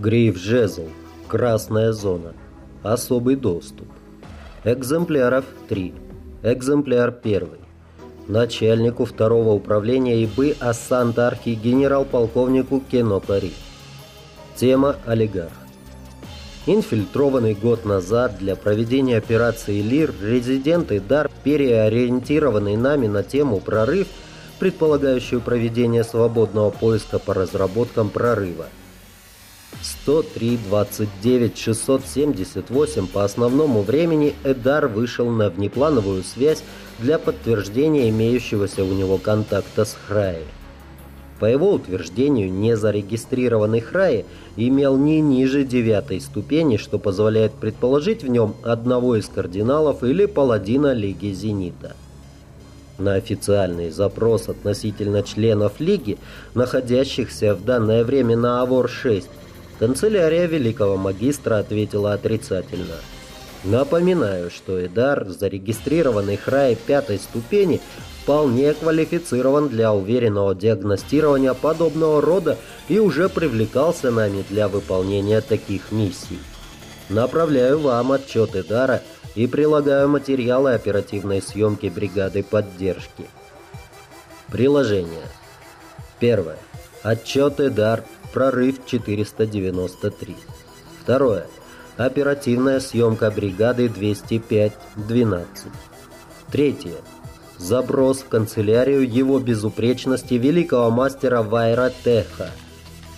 Гриф Жезл. Красная зона. Особый доступ. Экземпляров 3. Экземпляр 1. Начальнику второго управления ИБ Ассанта-Архи генерал-полковнику Кено Пари. Тема «Олигарх». Инфильтрованный год назад для проведения операции «Лир» резидент Идар, переориентированный нами на тему «Прорыв», предполагающую проведение свободного поиска по разработкам прорыва. 103.29.678 по основному времени Эдар вышел на внеплановую связь для подтверждения имеющегося у него контакта с Храей. По его утверждению, незарегистрированный Храи имел не ниже девятой ступени, что позволяет предположить в нем одного из кардиналов или паладина Лиги Зенита. На официальный запрос относительно членов Лиги, находящихся в данное время на Авор-6, канцелярия Великого Магистра ответила отрицательно. Напоминаю, что Эдар, зарегистрированный Храй пятой ступени, вполне квалифицирован для уверенного диагностирования подобного рода и уже привлекался нами для выполнения таких миссий. Направляю вам отчет Эдара и прилагаю материалы оперативной съемки бригады поддержки. Приложение. Первое. Отчет Эдар. Прорыв 493. Второе. Оперативная съемка бригады 205-12. Третье. Заброс в канцелярию его безупречности великого мастера Вайра Теха.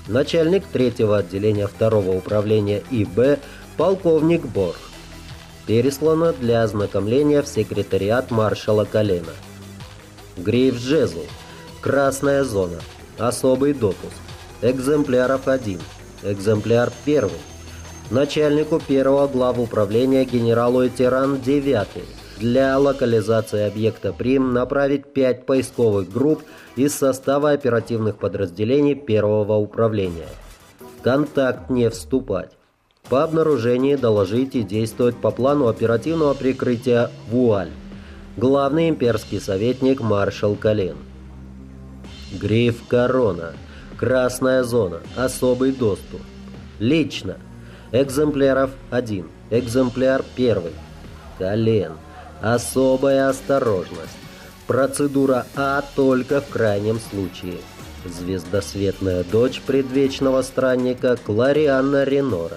Начальник третьего отделения второго управления ИБ полковник Борг. Переслано для ознакомления в секретариат маршала Колена. Грейв Жезл. Красная зона. Особый допуск. Экземпляров 1. Экземпляр 1. Начальнику первого главуправления генералу Этеран 9 для локализации объекта Прим направить 5 поисковых групп из состава оперативных подразделений первого управления. контакт не вступать. По обнаружении доложить и действовать по плану оперативного прикрытия «Вуаль». Главный имперский советник маршал Калин. Гриф Корона. Красная зона. Особый доступ. Лично. Экземпляров 1. Экземпляр 1. Колен. Особая осторожность. Процедура А только в крайнем случае. Звездосветная дочь предвечного странника Кларианна Ренора.